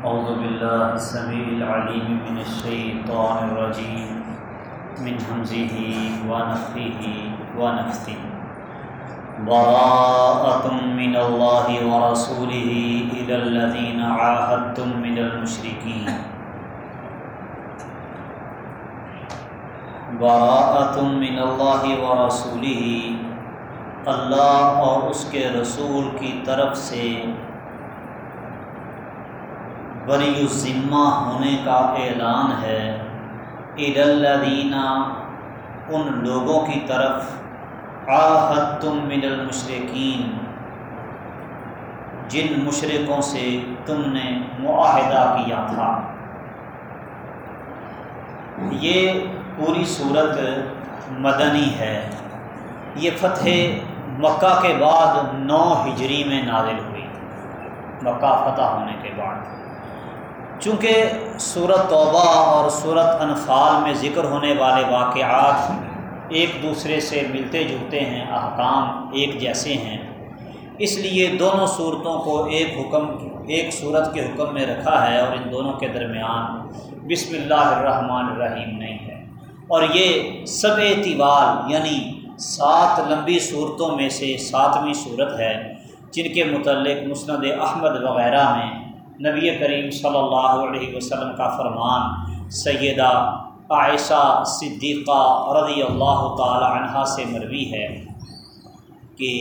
أعوذ بالله السميع العليم من الشيطان الرجيم. من همزه ونفخه ونفثه براءة من الله ورسوله إلى الذين عاهدتم من المشركين. براءة من الله ورسوله اللہ اور اس کے رسول کی طرف سے بری الذمہ ہونے کا اعلان ہے۔ عید الدینہ ان لوگوں کی طرف۔ آحت تم من المشرقین جن مشرقوں سے تم نے معاہدہ کیا تھا۔ یہ پوری صورت مدنی ہے۔ یہ فتح مکہ کے بعد نو ہجری میں نازل ہوئی۔ مکہ فتح ہونے کے بعد۔ چونکہ صورت توبہ اور صورت انفال میں ذکر ہونے والے واقعات ایک دوسرے سے ملتے جلتے ہیں، احکام ایک جیسے ہیں۔ اس لیے دونوں صورتوں کو ایک حکم، ایک صورت کے حکم میں رکھا ہے اور ان دونوں کے درمیان بسم اللہ الرحمن الرحیم نہیں ہے۔ اور یہ سب اعتبار یعنی سات لمبی صورتوں میں سے ساتویں صورت ہے، جن کے متعلق مسند احمد وغیرہ میں نبی کریم صلی اللہ علیہ وسلم کا فرمان، سیدہ عائشہ صدیقہ رضی اللہ تعالی عنہ سے مروی ہے کہ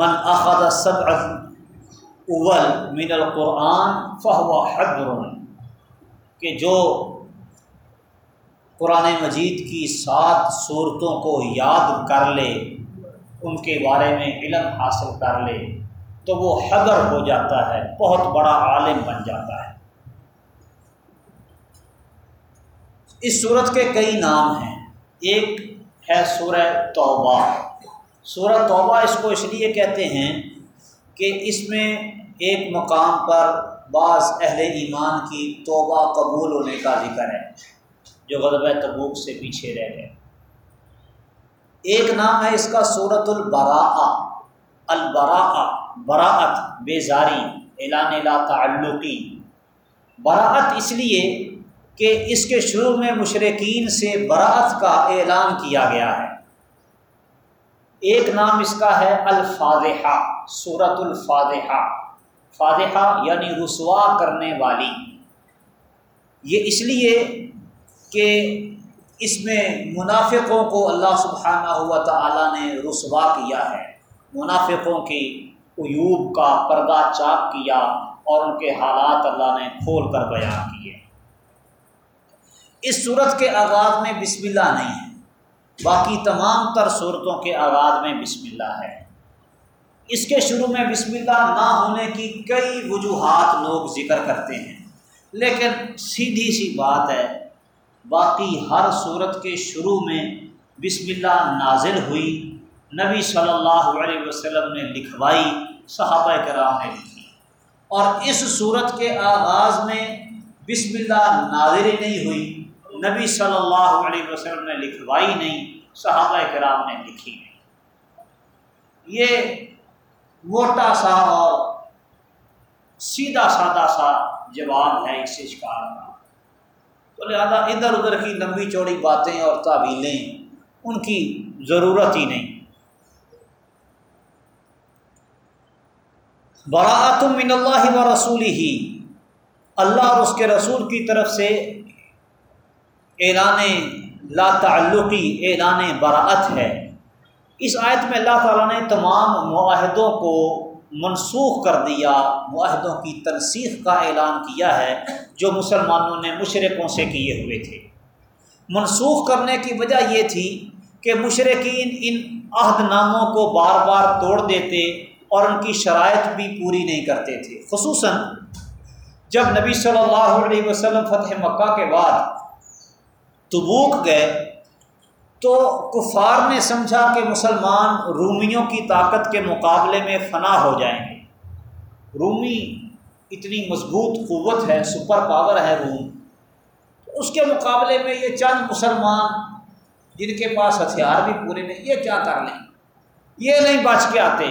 من اخذ سبع اول من القرآن فہو حبر، کہ جو قرآن مجید کی سات صورتوں کو یاد کر لے، ان کے بارے میں علم حاصل کر لے۔ تو وہ حضر ہو جاتا ہے، بہت بڑا عالم بن جاتا ہے۔ اس صورت کے کئی نام ہیں۔ ایک ہے سورہ توبہ۔ سورہ توبہ اس کو اس لیے کہتے ہیں کہ اس میں ایک مقام پر بعض اہل ایمان کی توبہ قبول ہونے کا ذکر ہے، جو غلبہ تبوک سے پیچھے رہ گئے۔ ایک نام ہے اس کا صورت البراء البراء براعت بیزاری، اعلان لا تعلقی۔ براعت اس لیے کہ اس کے شروع میں مشرقین سے براعت کا اعلان کیا گیا ہے۔ ایک نام اس کا ہے الفاظحہ صورت الفاظحہ فاضحہ یعنی رسوا کرنے والی۔ یہ اس لیے کہ اس میں منافقوں کو اللہ سبحانہ ہوا تعالیٰ نے رسوا کیا ہے۔ منافقوں کی عیوب کا پردہ چاک کیا اور ان کے حالات اللہ نے کھول کر بیان کیے۔ اس صورت کے آغاز میں بسم اللہ نہیں ہے، باقی تمام تر صورتوں کے آغاز میں بسم اللہ ہے۔ اس کے شروع میں بسم اللہ نہ ہونے کی کئی وجوہات لوگ ذکر کرتے ہیں، لیکن سیدھی سی بات ہے، باقی ہر صورت کے شروع میں بسم اللہ نازل ہوئی، نبی صلی اللہ علیہ وسلم نے لکھوائی صحابہ کرام نے لکھی۔ اور اس صورت کے آغاز میں بسم اللہ نازر نہیں ہوئی، نبی صلی اللہ علیہ وسلم نے لکھوائی نہیں، صحابہ کرام نے لکھی نہیں۔ یہ موٹا سا اور سیدھا سادہ سا جواب ہے اس شکار کا۔ تو لہٰذا ادھر ادھر کی لمبی چوڑی باتیں اور تعویلیں، ان کی ضرورت ہی نہیں۔ براعت من اللہ و رسول ہی اللہ اور اس کے رسول کی طرف سے اعلان لا تعلقی، اعلان براعت ہے۔ اس آیت میں اللہ تعالیٰ نے تمام معاہدوں کو منسوخ کر دیا، معاہدوں کی تنسیخ کا اعلان کیا ہے، جو مسلمانوں نے مشرقوں سے کیے ہوئے تھے۔ منسوخ کرنے کی وجہ یہ تھی کہ مشرقین ان عہد ناموں کو بار بار توڑ دیتے اور ان کی شرائط بھی پوری نہیں کرتے تھے۔ خصوصاً جب نبی صلی اللہ علیہ وسلم فتح مکہ کے بعد تبوک گئے تو کفار نے سمجھا کہ مسلمان رومیوں کی طاقت کے مقابلے میں فنا ہو جائیں گے۔ رومی اتنی مضبوط قوت ہے، سپر پاور ہے روم۔ اس کے مقابلے میں یہ چند مسلمان جن کے پاس ہتھیار بھی پورے نہیں، یہ کیا کر لیں؟ یہ نہیں بچ کے آتے۔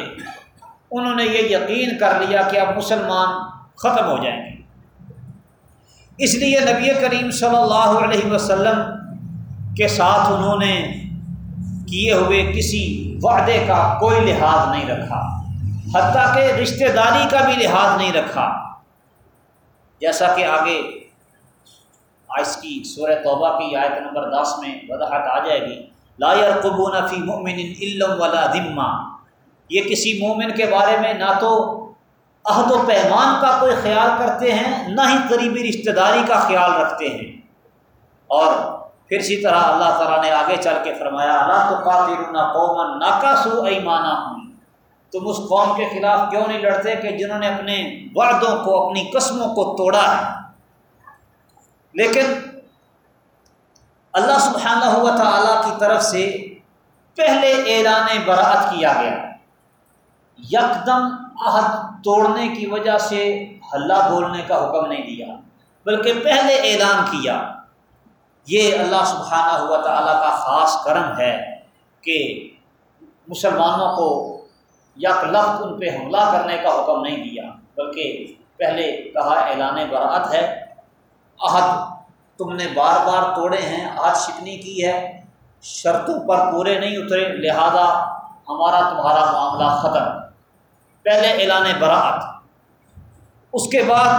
انہوں نے یہ یقین کر لیا کہ اب مسلمان ختم ہو جائیں گے۔ اس لیے نبی کریم صلی اللہ علیہ وسلم کے ساتھ انہوں نے کیے ہوئے کسی وعدے کا کوئی لحاظ نہیں رکھا، حتیٰ کہ رشتہ داری کا بھی لحاظ نہیں رکھا۔ جیسا کہ آگے آئس کی سورہ توبہ کی آیت نمبر دس میں وضاحت آ جائے گی لائر قبون فی مومن علم والا ذمہ۔ یہ کسی مومن کے بارے میں نہ تو عہد و پیمان کا کوئی خیال کرتے ہیں، نہ ہی قریبی رشتہ داری کا خیال رکھتے ہیں۔ اور پھر اسی طرح اللہ تعالیٰ نے آگے چل کے فرمایا اللہ تو قاتل نہ قومن نہ کا سو ایمانہ ہوں تم اس قوم کے خلاف کیوں نہیں لڑتے کہ جنہوں نے اپنے وعدوں کو، اپنی قسموں کو توڑا ہے؟ لیکن اللہ سبحانہ ہوا تعالیٰ کی طرف سے پہلے اعلان برات کیا گیا۔ یکدم عہد توڑنے کی وجہ سے ہلہ بولنے کا حکم نہیں دیا، بلکہ پہلے اعلان کیا۔ یہ اللہ سبحانہ ہوا تعالیٰ کا خاص کرم ہے کہ مسلمانوں کو یک لفظ ان پہ حملہ کرنے کا حکم نہیں دیا، بلکہ پہلے کہا اعلان برات ہے، عہد تم نے بار بار توڑے ہیں آج شکنی کی ہے، شرطوں پر پورے نہیں اترے، لہذا ہمارا تمہارا معاملہ ختم۔ پہلے اعلان برات اس کے بعد،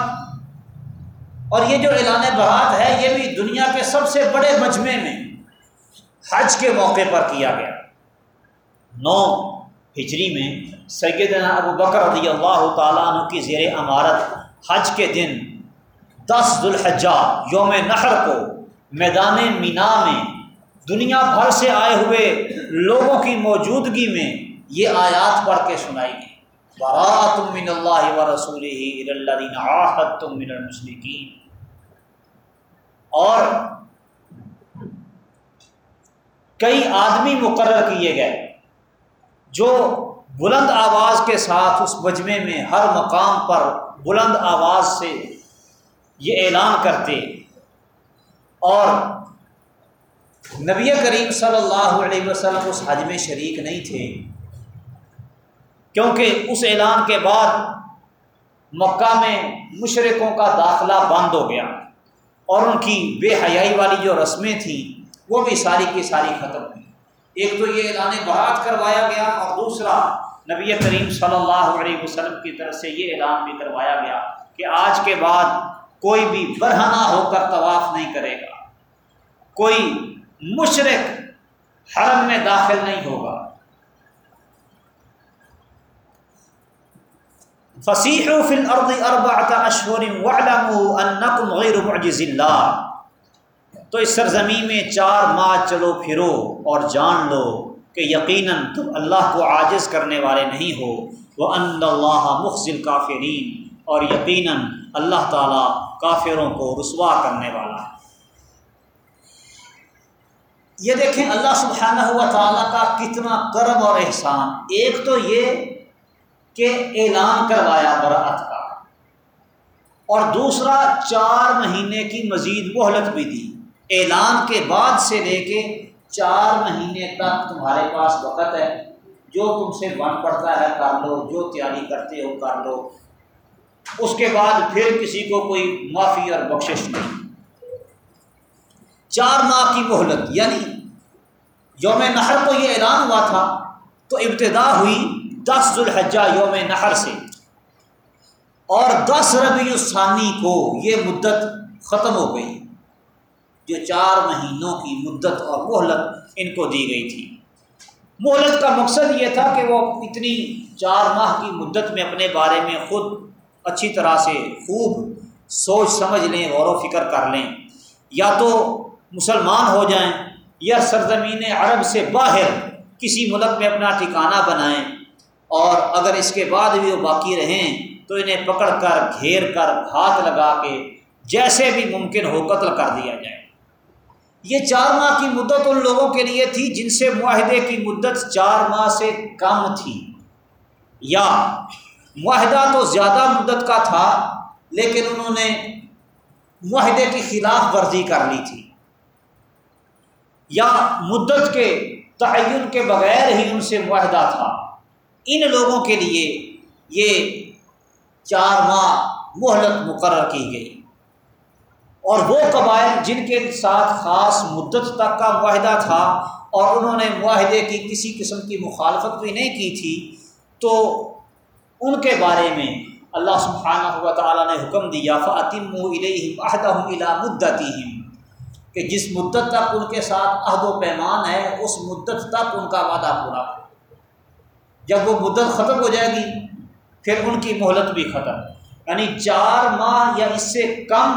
اور یہ جو اعلان برات ہے، یہ بھی دنیا کے سب سے بڑے مجمع میں حج کے موقع پر کیا گیا۔ نو ہجری میں سیدنا ابو بکر رضی اللہ تعالیٰ عنہ کی زیر عمارت حج کے دن دس ذوالحجہ یوم نحر کو میدان مینا میں دنیا بھر سے آئے ہوئے لوگوں کی موجودگی میں یہ آیات پڑھ کے سنائی گئی۔ برات من اللہ و رسول من المشرقین اور کئی آدمی مقرر کیے گئے جو بلند آواز کے ساتھ اس مجمع میں ہر مقام پر بلند آواز سے یہ اعلان کرتے اور نبی کریم صلی اللہ علیہ وسلم اس حج میں شریک نہیں تھے۔ کیونکہ اس اعلان کے بعد مکہ میں مشرقوں کا داخلہ بند ہو گیا اور ان کی بے حیائی والی جو رسمیں تھیں وہ بھی ساری کی ساری ختم ہوئی۔ ایک تو یہ اعلان برات کروایا گیا اور دوسرا نبی کریم صلی اللہ علیہ وسلم کی طرف سے یہ اعلان بھی کروایا گیا کہ آج کے بعد کوئی بھی برہنہ ہو کر طواف نہیں کرے گا۔ کوئی مشرق حرم میں داخل نہیں ہوگا۔ فصیح فی الارض اربعۃ اشہر واعلموا انکم غیر معجز اللہ تو اس سرزمین میں چار ماہ چلو پھرو اور جان لو کہ یقیناً تم اللہ کو عاجز کرنے والے نہیں ہو۔ وہ ان اللہ مخصل کافرین اور یقیناً اللہ تعالیٰ کافروں کو رسوا کرنے والا ہے۔ یہ دیکھیں اللہ سبحانہ ہوا تعالیٰ کا کتنا کرم اور احسان۔ ایک تو یہ کہ اعلان کروایا برات کا۔ اور دوسرا، چار مہینے کی مزید مہلت بھی دی۔ اعلان کے بعد سے لے کے چار مہینے تک تمہارے پاس وقت ہے۔ جو تم سے بن پڑتا ہے کر لو، جو تیاری کرتے ہو کر لو۔ اس کے بعد پھر کسی کو کوئی معافی اور بخشش نہیں۔ چار ماہ کی مہلت یعنی یوم نہر کو یہ اعلان ہوا تھا، تو ابتدا ہوئی دس ذوالحجہ یوم نہر سے۔ اور دس ربیع الثانی کو یہ مدت ختم ہو گئی۔ جو چار مہینوں کی مدت اور مہلت ان کو دی گئی تھی۔ مہلت کا مقصد یہ تھا کہ وہ اتنی چار ماہ کی مدت میں اپنے بارے میں خود اچھی طرح سے خوب سوچ سمجھ لیں، غور و فکر کر لیں۔ یا تو مسلمان ہو جائیں یا سرزمین عرب سے باہر کسی ملک میں اپنا ٹھکانہ بنائیں۔ اور اگر اس کے بعد بھی وہ باقی رہیں تو انہیں پکڑ کر، گھیر کر ہاتھ لگا کے جیسے بھی ممکن ہو قتل کر دیا جائے۔ یہ چار ماہ کی مدت ان لوگوں کے لیے تھی جن سے معاہدے کی مدت چار ماہ سے کم تھی۔ یا معاہدہ تو زیادہ مدت کا تھا، لیکن انہوں نے معاہدے کی خلاف ورزی کر لی تھی۔ یا مدت کے تعین کے بغیر ہی ان سے معاہدہ تھا۔ ان لوگوں کے لیے یہ چار ماہ مہلت مقرر کی گئی۔ اور وہ قبائل جن کے ساتھ خاص مدت تک کا معاہدہ تھا اور انہوں نے معاہدے کی کسی قسم کی مخالفت بھی نہیں کی تھی، تو ان کے بارے میں اللہ سبحانہ ہوا تعالیٰ نے حکم دیا فاطم عہدہ مدتی کہ جس مدت تک ان کے ساتھ عہد و پیمان ہے، اس مدت تک ان کا وعدہ پورا۔ جب وہ مدت ختم ہو جائے گی، پھر ان کی مہلت بھی ختم۔ یعنی چار ماہ یا اس سے کم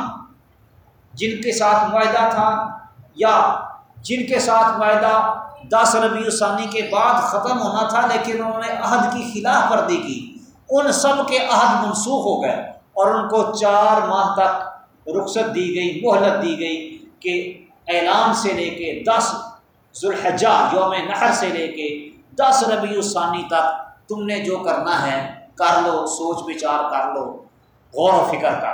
جن کے ساتھ معاہدہ تھا یا جن کے ساتھ معاہدہ دس ربیع الثانی کے بعد ختم ہونا تھا، لیکن انہوں نے عہد کی خلاف ورزی کی۔ ان سب کے عہد منسوخ ہو گئے اور ان کو چار ماہ تک رخصت دی گئی، مہلت دی گئی کہ اعلان سے لے کے دس ذوالحجہ، یوم نہر سے لے کے دس ربیع الثانی تک تم نے جو کرنا ہے کر لو، سوچ بچار کر لو، غور و فکر کا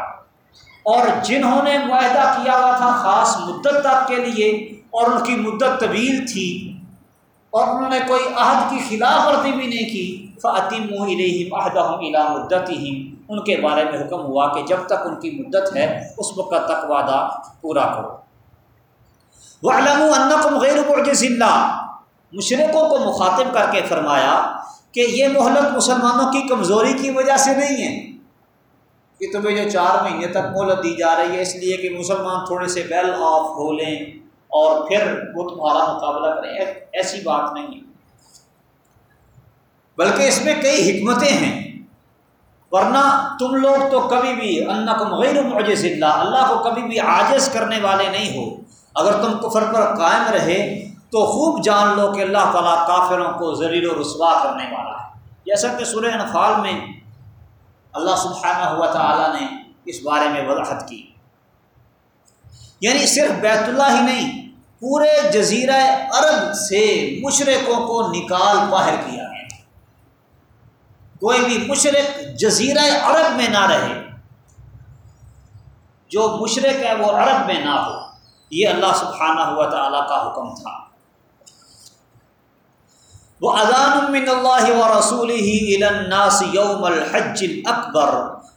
اور جنہوں نے معاہدہ کیا ہوا تھا خاص مدت تک کے لیے، اور ان کی مدت طویل تھی، اور انہوں نے کوئی عہد کی خلاف ورزی بھی نہیں کی فعتیم علیہم عہدہ الا مدت ان کے بارے میں حکم ہوا کہ جب تک ان کی مدت ہے، اس وقت تک وعدہ پورا کرو۔ وہ علم غیر برجز اللہ مشرقوں کو مخاطب کر کے فرمایا کہ یہ مہلت مسلمانوں کی کمزوری کی وجہ سے نہیں ہے۔ کہ تمہیں جو چار مہینے تک مہلت دی جا رہی ہے، اس لیے کہ مسلمان تھوڑے سے ویل آف ہو لیں اور پھر وہ تمہارا مقابلہ کریں۔ ایسی بات نہیں ہے۔ بلکہ اس میں کئی حکمتیں ہیں۔ ورنہ تم لوگ تو کبھی بھی انکم غیر معجز اللہ اللہ کو کبھی بھی عاجز کرنے والے نہیں ہو۔ اگر تم کفر پر قائم رہے تو خوب جان لو کہ اللہ تعالیٰ کافروں کو ذلیل و رسوا کرنے والا ہے۔ جیسا کہ سورہ انفال میں اللہ سبحانہ ہوا تعالیٰ نے اس بارے میں وضاحت کی۔ یعنی صرف بیت اللہ ہی نہیں، پورے جزیرہ عرب سے مشرقوں کو نکال باہر کیا ہے کوئی بھی مشرق جزیرہ عرب میں نہ رہے، جو مشرق ہے وہ عرب میں نہ ہو، یہ اللہ سبحانہ ہوا تعالیٰ کا حکم تھا۔ وہ اذان من اللہ و رسول ہی الناس یوم الحج اکبر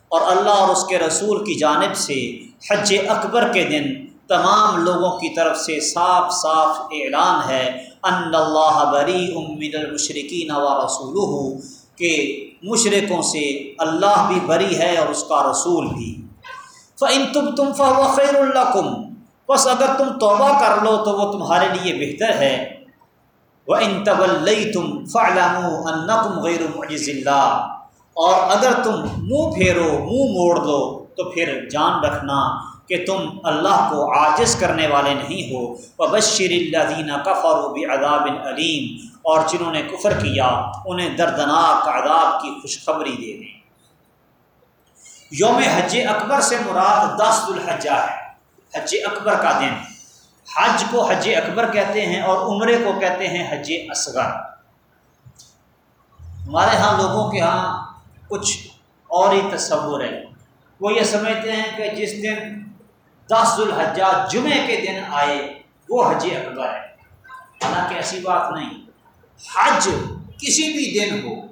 اور اللہ اور اس کے رسول کی جانب سے حج اکبر کے دن تمام لوگوں کی طرف سے صاف صاف اعلان ہے ان اللہ بری من المشرقین و رسول کہ مشرقوں سے اللہ بھی بری ہے اور اس کا رسول بھی۔ فعن تم تم فو خیر بس اگر تم توبہ کر لو تو وہ تمہارے لیے بہتر ہے۔ وہ ان طبل تم فعلم ان غیر معجز اللہ اور اگر تم منہ پھیرو، منہ موڑ دو، تو پھر جان رکھنا کہ تم اللہ کو عاجز کرنے والے نہیں ہو۔ وہ بشر اللہ دینہ کفر و علیم اور جنہوں نے کفر کیا، انہیں دردناک عذاب کی خوشخبری دے دیں۔ یوم حج اکبر سے مراد دس الحجہ ہے۔ حج اکبر کا دن۔ حج کو حج اکبر کہتے ہیں اور عمرے کو کہتے ہیں حج اصغر۔ ہمارے ہاں لوگوں کے ہاں کچھ اور ہی تصور ہے۔ وہ یہ سمجھتے ہیں کہ جس دن دس الحجہ جمعے کے دن آئے، وہ حج اکبر ہے۔ حالانکہ ایسی بات نہیں۔ حج کسی بھی دن ہو،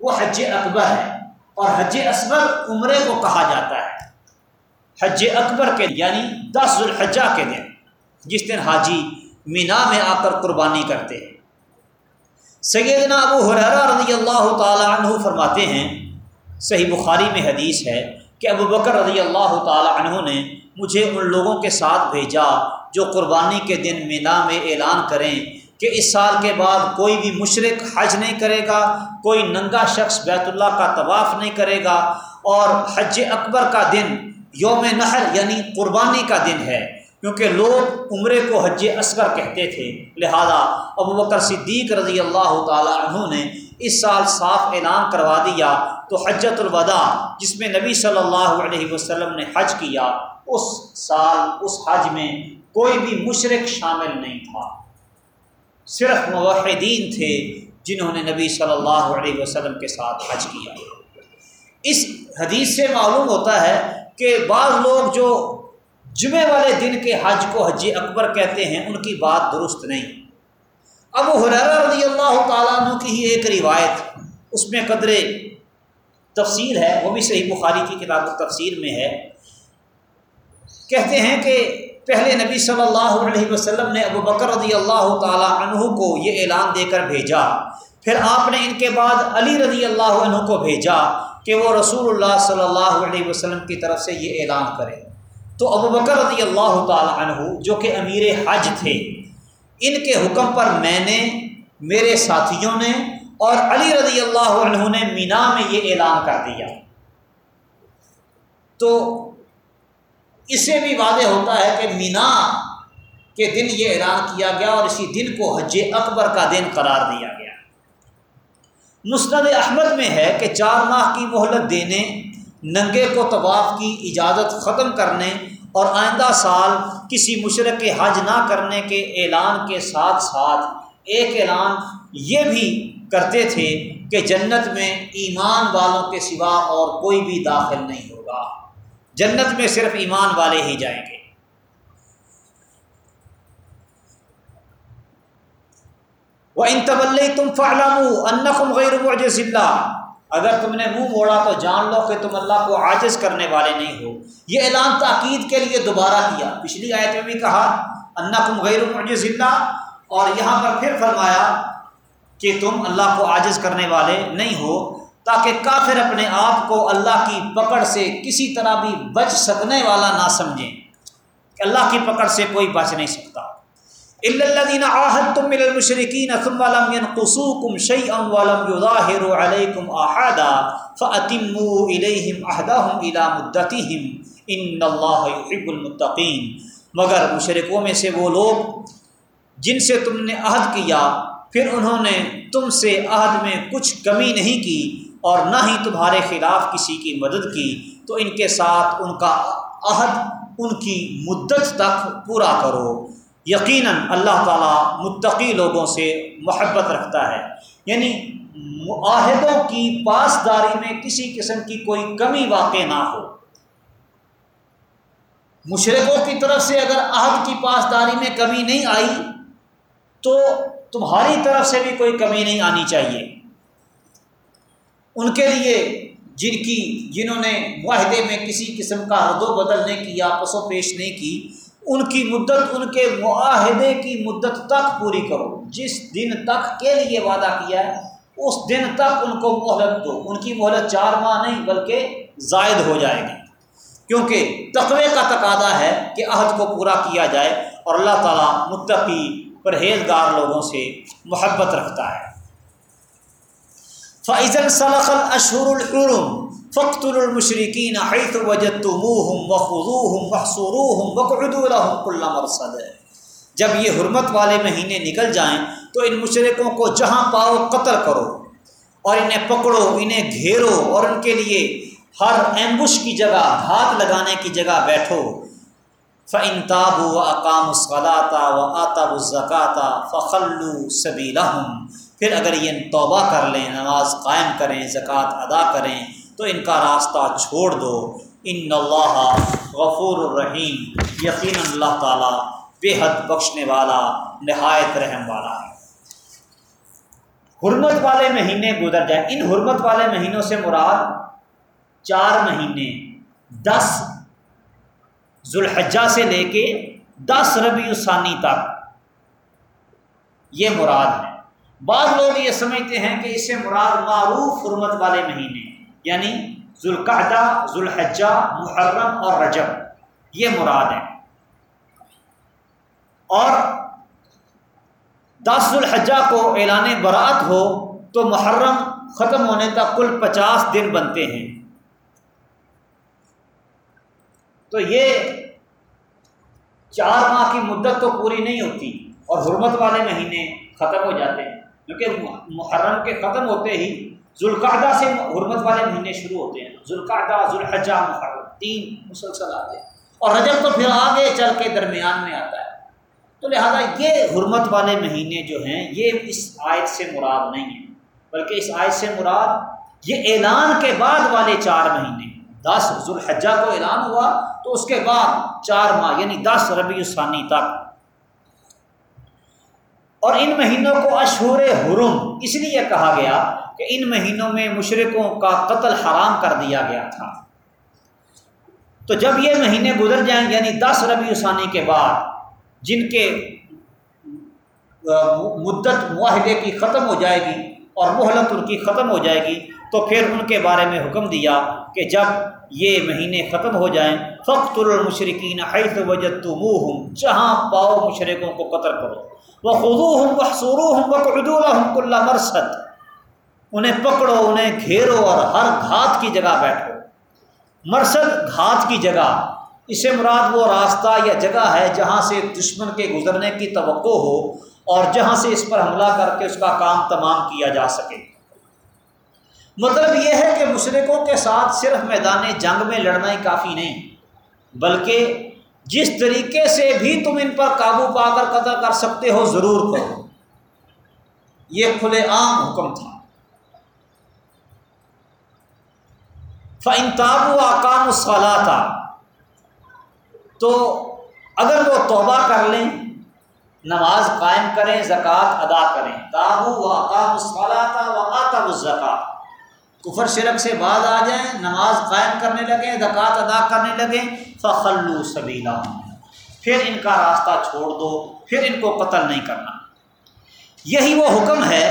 وہ حج اکبر ہے اور حج اصغر عمرے کو کہا جاتا ہے۔ حج اکبر کے یعنی دس الحجہ کے دن۔ جس دن حاجی مینا میں آ کر قربانی کرتے ہیں۔ سیدنا ابو حرارہ رضی اللہ تعالیٰ عنہ فرماتے ہیں، صحیح بخاری میں حدیث ہے کہ ابو بکر رضی اللہ تعالیٰ عنہ نے مجھے ان لوگوں کے ساتھ بھیجا جو قربانی کے دن مینا میں اعلان کریں کہ اس سال کے بعد کوئی بھی مشرق حج نہیں کرے گا، کوئی ننگا شخص بیت اللہ کا طواف نہیں کرے گا اور حج اکبر کا دن یوم نحر یعنی قربانی کا دن ہے۔ کیونکہ لوگ عمرے کو حج اصغر کہتے تھے۔ لہذا ابو بکر صدیق رضی اللہ تعالیٰ عنہ نے اس سال صاف اعلان کروا دیا تو حجت الوداع، جس میں نبی صلی اللہ علیہ وسلم نے حج کیا، اس سال، اس حج میں کوئی بھی مشرق شامل نہیں تھا۔ صرف موحدین تھے جنہوں نے نبی صلی اللہ علیہ وسلم کے ساتھ حج کیا۔ اس حدیث سے معلوم ہوتا ہے کہ بعض لوگ جو جمعے والے دن کے حج کو حج اکبر کہتے ہیں، ان کی بات درست نہیں۔ اب حرارہ رضی اللہ تعالیٰ عنہ کی ہی ایک روایت، اس میں قدرے تفصیل ہے، وہ بھی صحیح بخاری کی کتاب تفسیر میں ہے۔ کہتے ہیں کہ پہلے نبی صلی اللہ علیہ وسلم نے ابو بکر رضی اللہ تعالیٰ عنہ کو یہ اعلان دے کر بھیجا۔ پھر آپ نے ان کے بعد علی رضی اللہ عنہ کو بھیجا کہ وہ رسول اللہ صلی اللہ علیہ وسلم کی طرف سے یہ اعلان کرے تو ابو بکر رضی اللہ تعالیٰ عنہ جو کہ امیر حج تھے، ان کے حکم پر میں نے، میرے ساتھیوں نے اور علی رضی اللہ عنہ نے مینا میں یہ اعلان کر دیا۔ تو اس سے بھی واضح ہوتا ہے کہ مینا کے دن یہ اعلان کیا گیا اور اسی دن کو حج اکبر کا دن قرار دیا گیا۔ مسند احمد میں ہے کہ چار ماہ کی مہلت دینے ننگے کو طواف کی اجازت ختم کرنے اور آئندہ سال کسی مشرق کے حج نہ کرنے کے اعلان کے ساتھ ساتھ ایک اعلان یہ بھی کرتے تھے کہ جنت میں ایمان والوں کے سوا اور کوئی بھی داخل نہیں ہوگا۔ جنت میں صرف ایمان والے ہی جائیں گے۔ وہ ان طبل تم فعلام ان غیر اللہ اگر تم نے منہ موڑا تو جان لو کہ تم اللہ کو عاجز کرنے والے نہیں ہو۔ یہ اعلان تاکید کے لیے دوبارہ کیا۔ پچھلی آیت میں بھی کہا اللہ ان غیر اللہ اور یہاں پر پھر فرمایا کہ تم اللہ کو عاجز کرنے والے نہیں ہو، تاکہ کافر اپنے آپ کو اللہ کی پکڑ سے کسی طرح بھی بچ سکنے والا نہ سمجھیں کہ اللہ کی پکڑ سے کوئی بچ نہیں سکتا۔ الدین آحد تم المشرقین ثم ولم ينقصوكم شيئا ولم يظاهروا عليكم احدا فاتموا اليهم عهدهم الى مدتهم ان الله يحب المتقين مگر مشرقوں میں سے وہ لوگ جن سے تم نے عہد کیا پھر انہوں نے تم سے عہد میں کچھ کمی نہیں کی اور نہ ہی تمہارے خلاف کسی کی مدد کی تو ان کے ساتھ ان کا عہد، ان کی مدت تک پورا کرو. یقیناً اللہ تعالیٰ متقی لوگوں سے محبت رکھتا ہے۔ یعنی معاہدوں کی پاسداری میں کسی قسم کی کوئی کمی واقع نہ ہو۔ مشرقوں کی طرف سے اگر عہد کی پاسداری میں کمی نہیں آئی، تو تمہاری طرف سے بھی کوئی کمی نہیں آنی چاہیے۔ ان کے لیے جن کی، جنہوں نے معاہدے میں کسی قسم کا رد و بدل نہیں کیا پس و پیش نہیں کی ان کی مدت ان کے معاہدے کی مدت تک پوری کرو۔ جس دن تک کے لیے وعدہ کیا ہے، اس دن تک ان کو مہلت دو۔ ان کی مہلت چار ماہ نہیں، بلکہ زائد ہو جائے گی۔ کیونکہ تقوی کا تقاضا ہے کہ عہد کو پورا کیا جائے اور اللہ تعالیٰ متقی، پرہیزگار لوگوں سے محبت رکھتا ہے۔ فعزل صلاح اشور العلوم فخت المشرقین حیث وجدتموہم وخذوہم وحصروہم وقعدوا لهم كل مرصد. جب یہ حرمت والے مہینے نکل جائیں تو ان مشرقوں کو جہاں پاؤ قتل کرو اور انہیں پکڑو، انہیں گھیرو اور ان کے لیے ہر ایمبش کی جگہ ہاتھ لگانے کی جگہ بیٹھو۔ فعن تاب و اقام الصلاطہ و آتاب الزکاتہ فخلو سبیلہم پھر اگر یہ توبہ کر لیں، نماز قائم کریں، زکوٰۃ ادا کریں تو ان کا راستہ چھوڑ دو۔ ان اللہ غفور الرحیم یقین اللہ تعالیٰ بے حد بخشنے والا، نہایت رحم والا ہے۔ حرمت والے مہینے گزر جائیں۔ ان حرمت والے مہینوں سے مراد چار مہینے۔ دس ذوالحجہ سے لے کے دس ربیع الثانی تک یہ مراد ہے۔ بعض لوگ یہ سمجھتے ہیں کہ اس سے مراد معروف حرمت والے مہینے۔ یعنی ذوالقعدہ، ذوالحجہ، محرم اور رجب، یہ مراد ہے اور دس ذوالحجہ کو اعلان برات ہو تو محرم ختم ہونے تک کل پچاس دن بنتے ہیں۔ تو یہ چار ماہ کی مدت تو پوری نہیں ہوتی اور حرمت والے مہینے ختم ہو جاتے ہیں۔ کیونکہ محرم کے ختم ہوتے ہی ذوالقعدہ سے حرمت والے مہینے شروع ہوتے ہیں۔ ذوالقعدہ، ذوالحجہ، محرم، تین مسلسل آتے ہیں۔ اور رجب تو پھر آگے چل کے درمیان میں آتا ہے۔ تو لہٰذا یہ حرمت والے مہینے جو ہیں، یہ اس آیت سے مراد نہیں ہیں۔ بلکہ اس آیت سے مراد یہ اعلان کے بعد والے چار مہینے۔ دس ذوالحجہ کو اعلان ہوا تو اس کے بعد چار ماہ یعنی دس ربیع الثانی تک۔ اور ان مہینوں کو اشہور حرم، اس لیے کہا گیا کہ ان مہینوں میں مشرقوں کا قتل حرام کر دیا گیا تھا۔ تو جب یہ مہینے گزر جائیں یعنی دس ربیع ثانی کے بعد، جن کے مدت معاہدے کی ختم ہو جائے گی اور مہلت ان کی ختم ہو جائے گی، تو پھر ان کے بارے میں حکم دیا کہ جب یہ مہینے ختم ہو جائیں فخت المشرقین حیث وجد ہوں جہاں پاؤ مشرقوں کو قتل کرو۔ وہ خدو ہوں وہ سورو ہوں وہ قدو ہوں مرسد انہیں پکڑو، انہیں گھیرو اور ہر گھات کی جگہ بیٹھو۔ مرسد گھات کی جگہ، اسے مراد وہ راستہ یا جگہ ہے جہاں سے دشمن کے گزرنے کی توقع ہو اور جہاں سے اس پر حملہ کر کے اس کا کام تمام کیا جا سکے۔ مطلب یہ ہے کہ مشرقوں کے ساتھ صرف میدان جنگ میں لڑنا ہی کافی نہیں، بلکہ جس طریقے سے بھی تم ان پر قابو پا کر قتل کر سکتے ہو، ضرور کرو۔ یہ کھلے عام حکم تھا۔ فن تابو آکام الصلاح تو اگر وہ توبہ کر لیں، نماز قائم کریں، زکوٰۃ ادا کریں۔ تابو و اقام الصلاح و آتاب الزکات کفر شرک سے بعد آ جائیں، نماز قائم کرنے لگیں، زکوٰۃ ادا کرنے لگیں۔ فخلو سبیلا پھر ان کا راستہ چھوڑ دو، پھر ان کو قتل نہیں کرنا۔ یہی وہ حکم ہے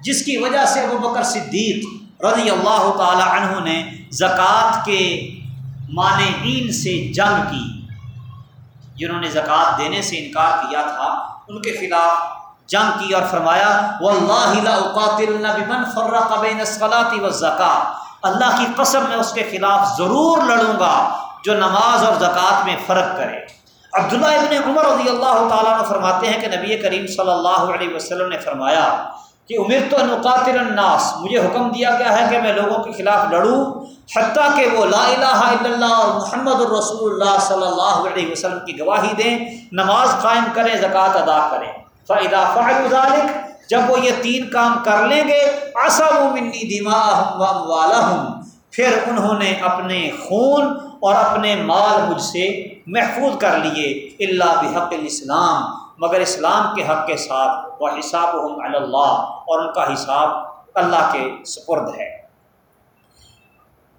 جس کی وجہ سے وہ بکر صدیق رضی اللہ تعالی عنہ نے زکوٰۃ کے مانعین سے جنگ کی۔ جنہوں نے زکوٰۃ دینے سے انکار کیا تھا، ان کے خلاف جنگ کی اور فرمایا وہ اللہ فرق بین الصلاۃ والزکاة اللہ کی قسم میں اس کے خلاف ضرور لڑوں گا جو نماز اور زکوٰۃ میں فرق کرے۔ عبداللہ ابن عمر رضی اللہ تعالیٰ نے فرماتے ہیں کہ نبی کریم صلی اللہ علیہ وسلم نے فرمایا کہ عمر تو نقاتل الناس، مجھے حکم دیا گیا ہے کہ میں لوگوں کے خلاف لڑوں، حتیٰ کہ وہ لا الہ الا اللہ اور محمد الرسول اللہ صلی اللہ علیہ وسلم کی گواہی دیں، نماز قائم کریں، زکوٰۃ ادا کریں۔ فعدا ذالک جب وہ یہ تین کام کر لیں گے آسام و منی دماغ والا ہوں پھر انہوں نے اپنے خون اور اپنے مال مجھ سے محفوظ کر لیے اللہ بحق الاسلام مگر اسلام کے حق کے ساتھ وہ حساب اللہ اور ان کا حساب اللہ کے سپرد ہے۔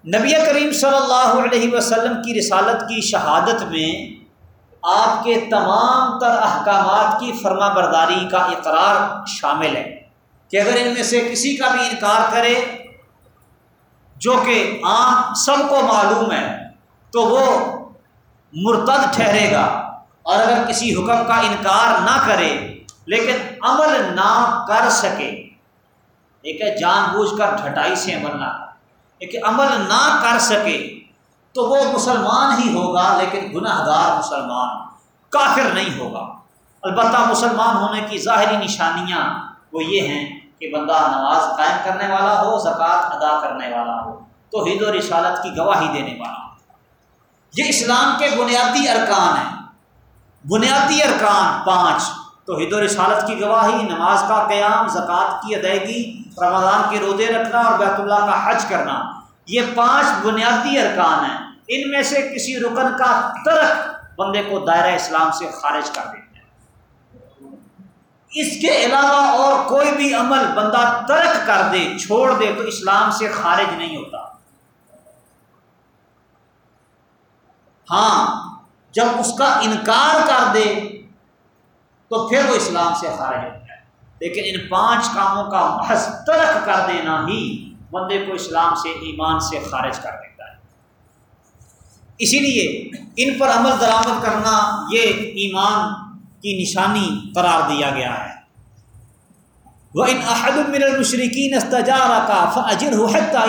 نبی کریم صلی اللہ علیہ وسلم کی رسالت کی شہادت میں آپ کے تمام تر احکامات کی فرما برداری کا اقرار شامل ہے کہ اگر ان میں سے کسی کا بھی انکار کرے، جو کہ عام سب کو معلوم ہے، تو وہ مرتد ٹھہرے گا۔ اور اگر کسی حکم کا انکار نہ کرے، لیکن عمل نہ کر سکے، ایک ہے جان بوجھ کر ڈھٹائی سے عمل نہ لیکن عمل نہ کر سکے تو وہ مسلمان ہی ہوگا، لیکن گناہ گار مسلمان، کافر نہیں ہوگا۔ البتہ مسلمان ہونے کی ظاہری نشانیاں وہ یہ ہیں کہ بندہ نماز قائم کرنے والا ہو، زکوٰۃ ادا کرنے والا ہو تو و رسالت کی گواہی دینے والا ہو۔ یہ اسلام کے بنیادی ارکان ہیں۔ بنیادی ارکان پانچ۔ تو و رسالت کی گواہی، نماز کا قیام، زکوٰۃ کی ادائیگی، رمضان کے روزے رکھنا اور بیت اللہ کا حج کرنا۔ یہ پانچ بنیادی ارکان ہیں۔ ان میں سے کسی رکن کا ترک بندے کو دائرہ اسلام سے خارج کر دیتے ہیں اس کے علاوہ اور کوئی بھی عمل بندہ ترک کر دے، چھوڑ دے تو اسلام سے خارج نہیں ہوتا۔ ہاں جب اس کا انکار کر دے، تو پھر وہ اسلام سے خارج ہو جائے۔ لیکن ان پانچ کاموں کا محض ترک کر دینا ہی بندے کو اسلام سے، ایمان سے خارج کر دیتا ہے۔ اسی لیے ان پر عمل درآمد کرنا، یہ ایمان کی نشانی قرار دیا گیا ہے۔ وہ ان احد من المشرقین استجارہ کا فجر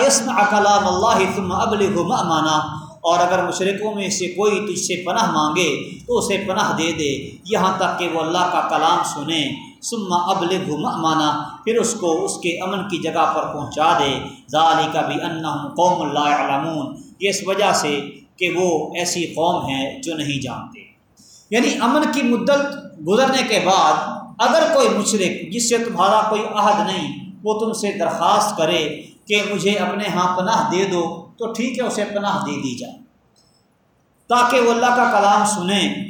یسم کلام اللہ ثم ابل مانا اور اگر مشرقوں میں سے کوئی تجھ سے پناہ مانگے تو اسے پناہ دے دے، یہاں تک کہ وہ اللہ کا کلام سنیں سما ابلغ مانا پھر اس کو اس کے امن کی جگہ پر پہنچا دے۔ ظالی کا بھی ان قوم اللہ علمون یہ اس وجہ سے کہ وہ ایسی قوم ہے جو نہیں جانتے۔ یعنی امن کی مدت گزرنے کے بعد اگر کوئی مشرق جس سے تمہارا کوئی عہد نہیں، وہ تم سے درخواست کرے کہ مجھے اپنے ہاں پناہ دے دو۔ تو ٹھیک ہے، اسے پناہ دے دی جائے۔ تاکہ وہ اللہ کا کلام سنیں۔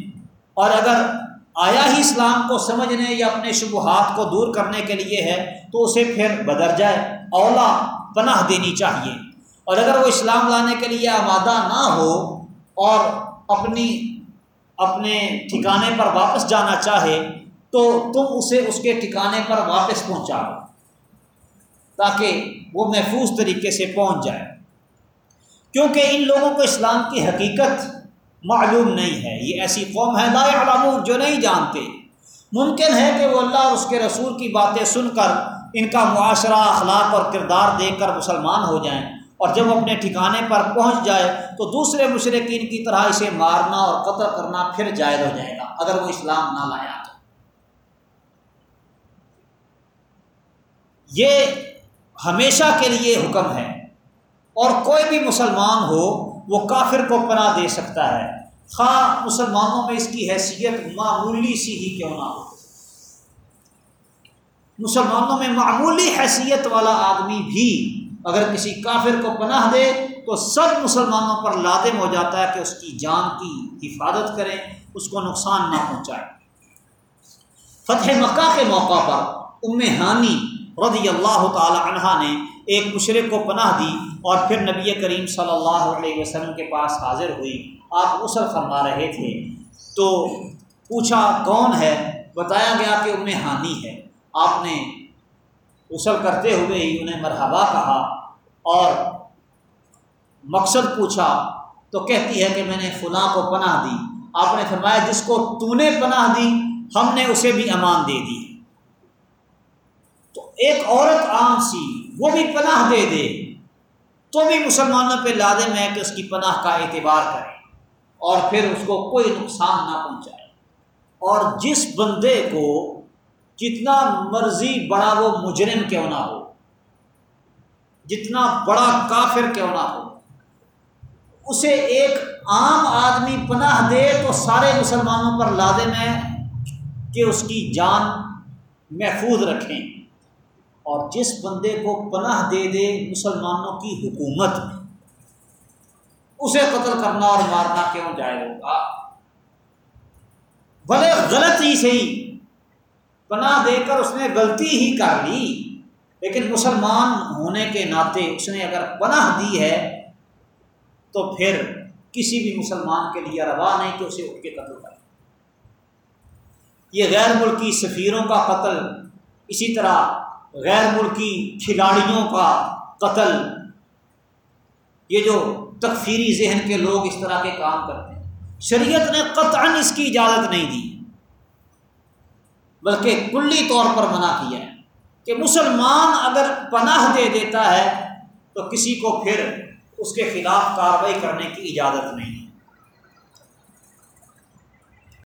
اور اگر آیا ہی اسلام کو سمجھنے یا اپنے شبہات کو دور کرنے کے لیے ہے، تو اسے پھر بدر جائے۔ اولا، پناہ دینی چاہیے۔ اور اگر وہ اسلام لانے کے لیے آمادہ نہ ہو اور اپنی، اپنے ٹھکانے پر واپس جانا چاہے، تو تم اسے اس کے ٹھکانے پر واپس پہنچاؤ، تاکہ وہ محفوظ طریقے سے پہنچ جائے۔ کیونکہ ان لوگوں کو اسلام کی حقیقت معلوم نہیں ہے۔ یہ ایسی قوم ہے لا علاموں جو نہیں جانتے۔ ممکن ہے کہ وہ اللہ اور اس کے رسول کی باتیں سن کر ان کا معاشرہ، اخلاق اور کردار دیکھ کر مسلمان ہو جائیں اور جب اپنے ٹھکانے پر پہنچ جائے تو دوسرے مشرقین کی طرح اسے مارنا اور قتل کرنا پھر جائز ہو جائے گا، اگر وہ اسلام نہ لایا تو۔ یہ ہمیشہ کے لیے حکم ہے۔ اور کوئی بھی مسلمان ہو، وہ کافر کو پناہ دے سکتا ہے۔ خواہ مسلمانوں میں اس کی حیثیت معمولی سی ہی کیوں نہ ہو۔ مسلمانوں میں معمولی حیثیت والا آدمی بھی اگر کسی کافر کو پناہ دے، تو سب مسلمانوں پر لادم ہو جاتا ہے کہ اس کی جان کی حفاظت کریں، اس کو نقصان نہ پہنچائے فتح مکہ کے موقع پر ام ہانی رضی اللہ تعالی عنہ نے ایک مشرق کو پناہ دی اور پھر نبی کریم صلی اللہ علیہ وسلم کے پاس حاضر ہوئی۔ آپ غسل فرما رہے تھے۔ تو پوچھا، کون ہے؟ بتایا گیا کہ انہیں ہانی ہے۔ آپ نے غسل کرتے ہوئے ہی انہیں مرحبا کہا اور مقصد پوچھا، تو کہتی ہے کہ میں نے فلاں کو پناہ دی۔ آپ نے فرمایا، جس کو تو نے پناہ دی، ہم نے اسے بھی امان دے دی۔ تو ایک عورت عام سی وہ بھی پناہ دے دے۔ تو بھی مسلمانوں پہ لازم ہے کہ اس کی پناہ کا اعتبار کرے اور پھر اس کو کوئی نقصان نہ پہنچائے۔ اور جس بندے کو جتنا مرضی بڑا وہ مجرم کیوں نہ ہو، جتنا بڑا کافر کیوں نہ ہو، اسے ایک عام آدمی پناہ دے تو سارے مسلمانوں پر لازم ہے کہ اس کی جان محفوظ رکھیں۔ اور جس بندے کو پناہ دے دے مسلمانوں کی حکومت میں، اسے قتل کرنا اور مارنا کیوں جائے ہوگا؟ بھلے غلط ہی صحیح، پناہ دے کر اس نے غلطی ہی کر لی، لیکن مسلمان ہونے کے ناطے اس نے اگر پناہ دی ہے تو پھر کسی بھی مسلمان کے لیے روا نہیں کہ اسے اٹھ کے قتل کرے۔ یہ غیر ملکی سفیروں کا قتل اسی طرح غیر ملکی کھلاڑیوں کا قتل۔ یہ جو تکفیری ذہن کے لوگ اس طرح کے کام کرتے ہیں۔ شریعت نے قطعا اس کی اجازت نہیں دی۔ بلکہ کلی طور پر منع کیا ہے کہ مسلمان اگر پناہ دے دیتا ہے تو کسی کو پھر اس کے خلاف کارروائی کرنے کی اجازت نہیں۔